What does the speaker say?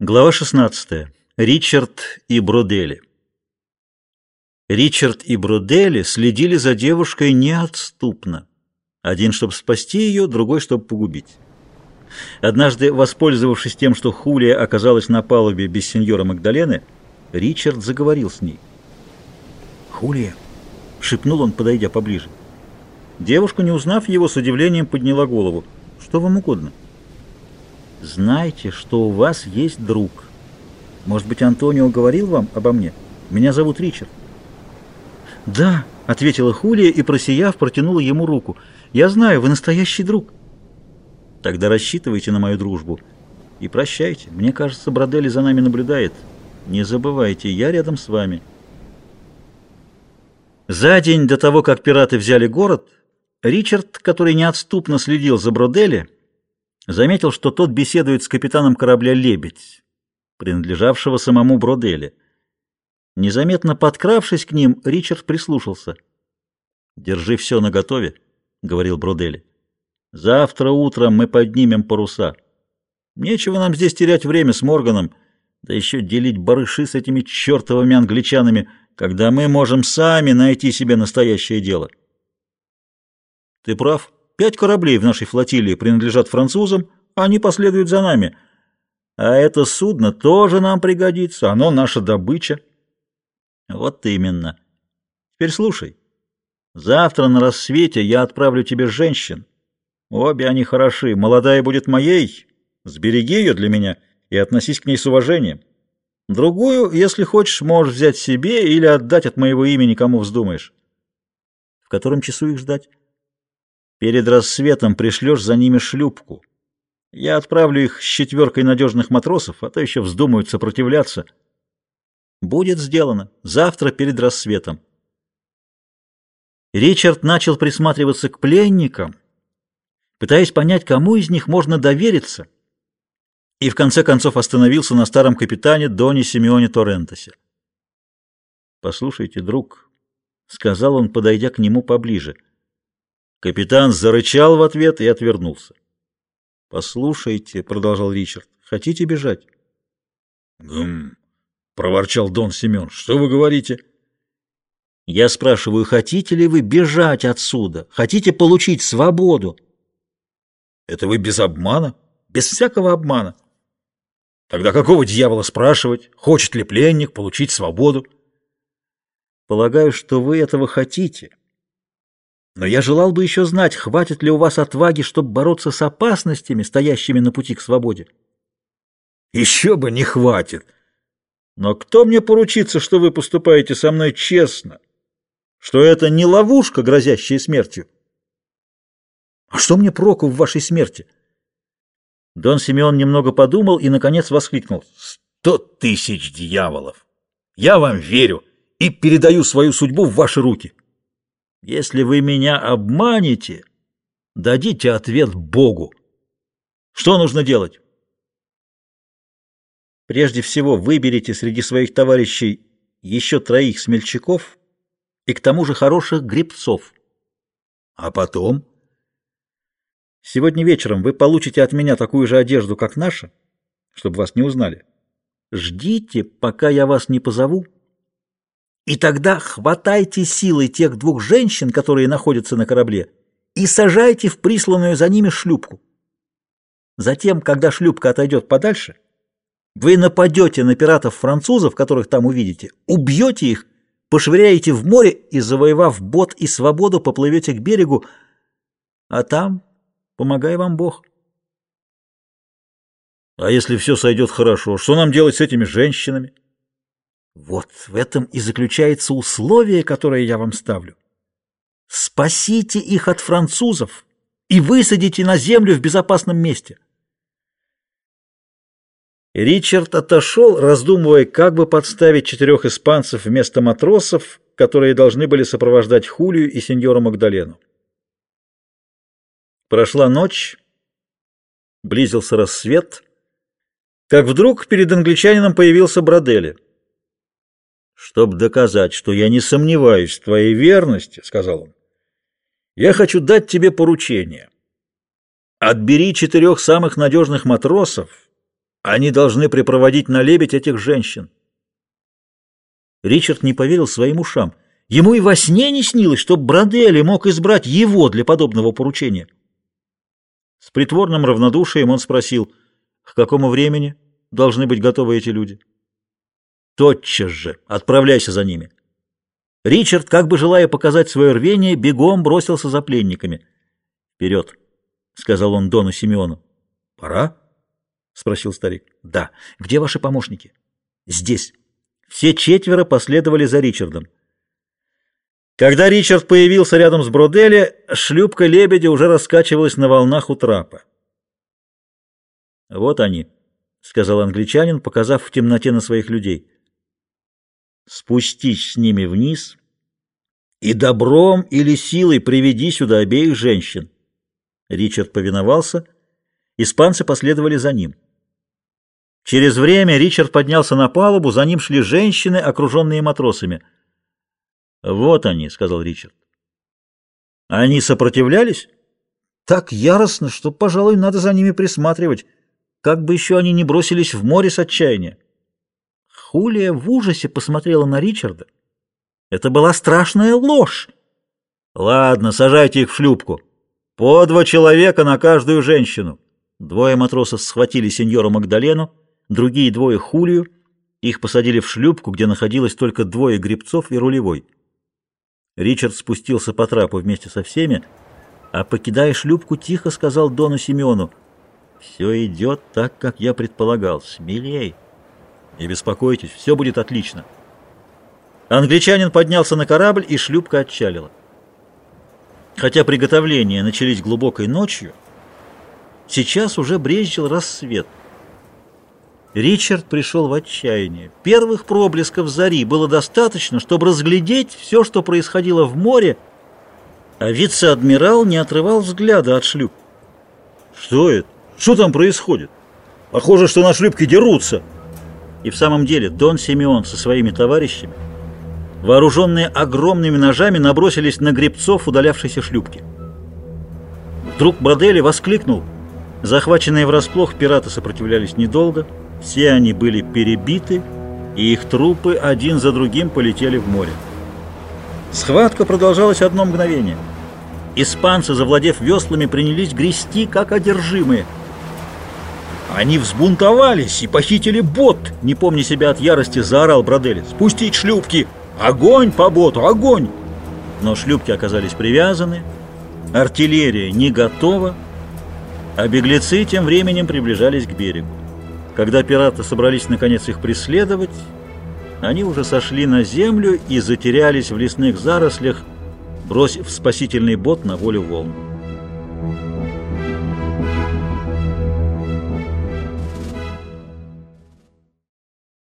Глава 16. Ричард и Бродели. Ричард и Бродели следили за девушкой неотступно. Один, чтобы спасти ее, другой, чтобы погубить. Однажды, воспользовавшись тем, что Хулия оказалась на палубе без сеньора Магдалены, Ричард заговорил с ней. «Хулия!» — шепнул он, подойдя поближе. Девушка, не узнав его, с удивлением подняла голову. «Что вам угодно?» Знайте, что у вас есть друг. Может быть, Антонио говорил вам обо мне? Меня зовут Ричард. Да, ответила Хулия и, просияв, протянула ему руку. Я знаю, вы настоящий друг. Тогда рассчитывайте на мою дружбу. И прощайте. Мне кажется, Бродели за нами наблюдает. Не забывайте, я рядом с вами. За день до того, как пираты взяли город, Ричард, который неотступно следил за Бродели, заметил, что тот беседует с капитаном корабля «Лебедь», принадлежавшего самому Бродели. Незаметно подкравшись к ним, Ричард прислушался. «Держи все наготове», — говорил Бродели. «Завтра утром мы поднимем паруса. Нечего нам здесь терять время с Морганом, да еще делить барыши с этими чертовыми англичанами, когда мы можем сами найти себе настоящее дело». «Ты прав», Пять кораблей в нашей флотилии принадлежат французам, они последуют за нами. А это судно тоже нам пригодится, оно наша добыча. Вот именно. Теперь слушай. Завтра на рассвете я отправлю тебе женщин. Обе они хороши. Молодая будет моей. Сбереги ее для меня и относись к ней с уважением. Другую, если хочешь, можешь взять себе или отдать от моего имени, кому вздумаешь. В котором часу их ждать? Перед рассветом пришлешь за ними шлюпку. Я отправлю их с четверкой надежных матросов, а то еще вздумают сопротивляться. Будет сделано. Завтра перед рассветом. Ричард начал присматриваться к пленникам, пытаясь понять, кому из них можно довериться, и в конце концов остановился на старом капитане Доне Симеоне Торрентосе. «Послушайте, друг», — сказал он, подойдя к нему поближе, — Капитан зарычал в ответ и отвернулся. «Послушайте», — продолжал Ричард, — «хотите бежать?» «Гм», — проворчал Дон Семен, — «что вы говорите?» «Я спрашиваю, хотите ли вы бежать отсюда? Хотите получить свободу?» «Это вы без обмана? Без всякого обмана?» «Тогда какого дьявола спрашивать, хочет ли пленник получить свободу?» «Полагаю, что вы этого хотите». Но я желал бы еще знать, хватит ли у вас отваги, чтобы бороться с опасностями, стоящими на пути к свободе. Еще бы не хватит. Но кто мне поручится, что вы поступаете со мной честно? Что это не ловушка, грозящая смертью? А что мне проку в вашей смерти? Дон Симеон немного подумал и, наконец, воскликнул. Сто тысяч дьяволов! Я вам верю и передаю свою судьбу в ваши руки. Если вы меня обманете, дадите ответ Богу. Что нужно делать? Прежде всего, выберите среди своих товарищей еще троих смельчаков и к тому же хороших гребцов. А потом? Сегодня вечером вы получите от меня такую же одежду, как наша, чтобы вас не узнали. Ждите, пока я вас не позову, и тогда хватайте силой тех двух женщин, которые находятся на корабле, и сажайте в присланную за ними шлюпку. Затем, когда шлюпка отойдет подальше, вы нападете на пиратов-французов, которых там увидите, убьете их, пошвыряете в море и, завоевав бот и свободу, поплывете к берегу, а там, помогай вам Бог. А если все сойдет хорошо, что нам делать с этими женщинами? Вот в этом и заключается условие, которое я вам ставлю. Спасите их от французов и высадите на землю в безопасном месте. Ричард отошел, раздумывая, как бы подставить четырех испанцев вместо матросов, которые должны были сопровождать Хулию и сеньора Магдалену. Прошла ночь, близился рассвет, как вдруг перед англичанином появился Бродели. «Чтобы доказать, что я не сомневаюсь в твоей верности, — сказал он, — я хочу дать тебе поручение. Отбери четырех самых надежных матросов Они должны припроводить на лебедь этих женщин. Ричард не поверил своим ушам. Ему и во сне не снилось, что Бродели мог избрать его для подобного поручения. С притворным равнодушием он спросил, к какому времени должны быть готовы эти люди. Тотчас же отправляйся за ними. Ричард, как бы желая показать свое рвение, бегом бросился за пленниками. «Вперед!» — сказал он Дону Симеону. «Пора?» — спросил старик. «Да. Где ваши помощники?» «Здесь». Все четверо последовали за Ричардом. Когда Ричард появился рядом с Бродели, шлюпка лебедя уже раскачивалась на волнах у трапа. «Вот они», — сказал англичанин, показав в темноте на своих людей. «Спустись с ними вниз и добром или силой приведи сюда обеих женщин». Ричард повиновался, испанцы последовали за ним. Через время Ричард поднялся на палубу, за ним шли женщины, окруженные матросами. «Вот они», — сказал Ричард. «Они сопротивлялись?» «Так яростно, что, пожалуй, надо за ними присматривать, как бы еще они не бросились в море с отчаяния». Хулия в ужасе посмотрела на Ричарда. Это была страшная ложь. «Ладно, сажайте их в шлюпку. По два человека на каждую женщину». Двое матросов схватили сеньора Магдалену, другие двое Хулию. Их посадили в шлюпку, где находилось только двое гребцов и рулевой. Ричард спустился по трапу вместе со всеми, а, покидая шлюпку, тихо сказал Дону Симеону, «Все идет так, как я предполагал. Смелей. Не беспокойтесь, все будет отлично». Англичанин поднялся на корабль, и шлюпка отчалила. Хотя приготовления начались глубокой ночью, сейчас уже брезжил рассвет — Ричард пришел в отчаяние. Первых проблесков зари было достаточно, чтобы разглядеть все, что происходило в море, а вице-адмирал не отрывал взгляда от шлюп. «Что это? Что там происходит? Похоже, что на шлюпке дерутся!» И в самом деле Дон Симеон со своими товарищами, вооруженные огромными ножами, набросились на гребцов удалявшейся шлюпки. Вдруг Бродели воскликнул. Захваченные врасплох пираты сопротивлялись недолго — все они были перебиты, и их трупы один за другим полетели в море. Схватка продолжалась одно мгновение. Испанцы, завладев веслами, принялись грести, как одержимые. «Они взбунтовались и похитили бот!» Не помня себя от ярости, заорал Бродели. «Спустить шлюпки! Огонь по боту! Огонь!» Но шлюпки оказались привязаны, артиллерия не готова, а беглецы тем временем приближались к берегу. Когда пираты собрались наконец их преследовать, они уже сошли на землю и затерялись в лесных зарослях, бросив спасительный бот на волю волн.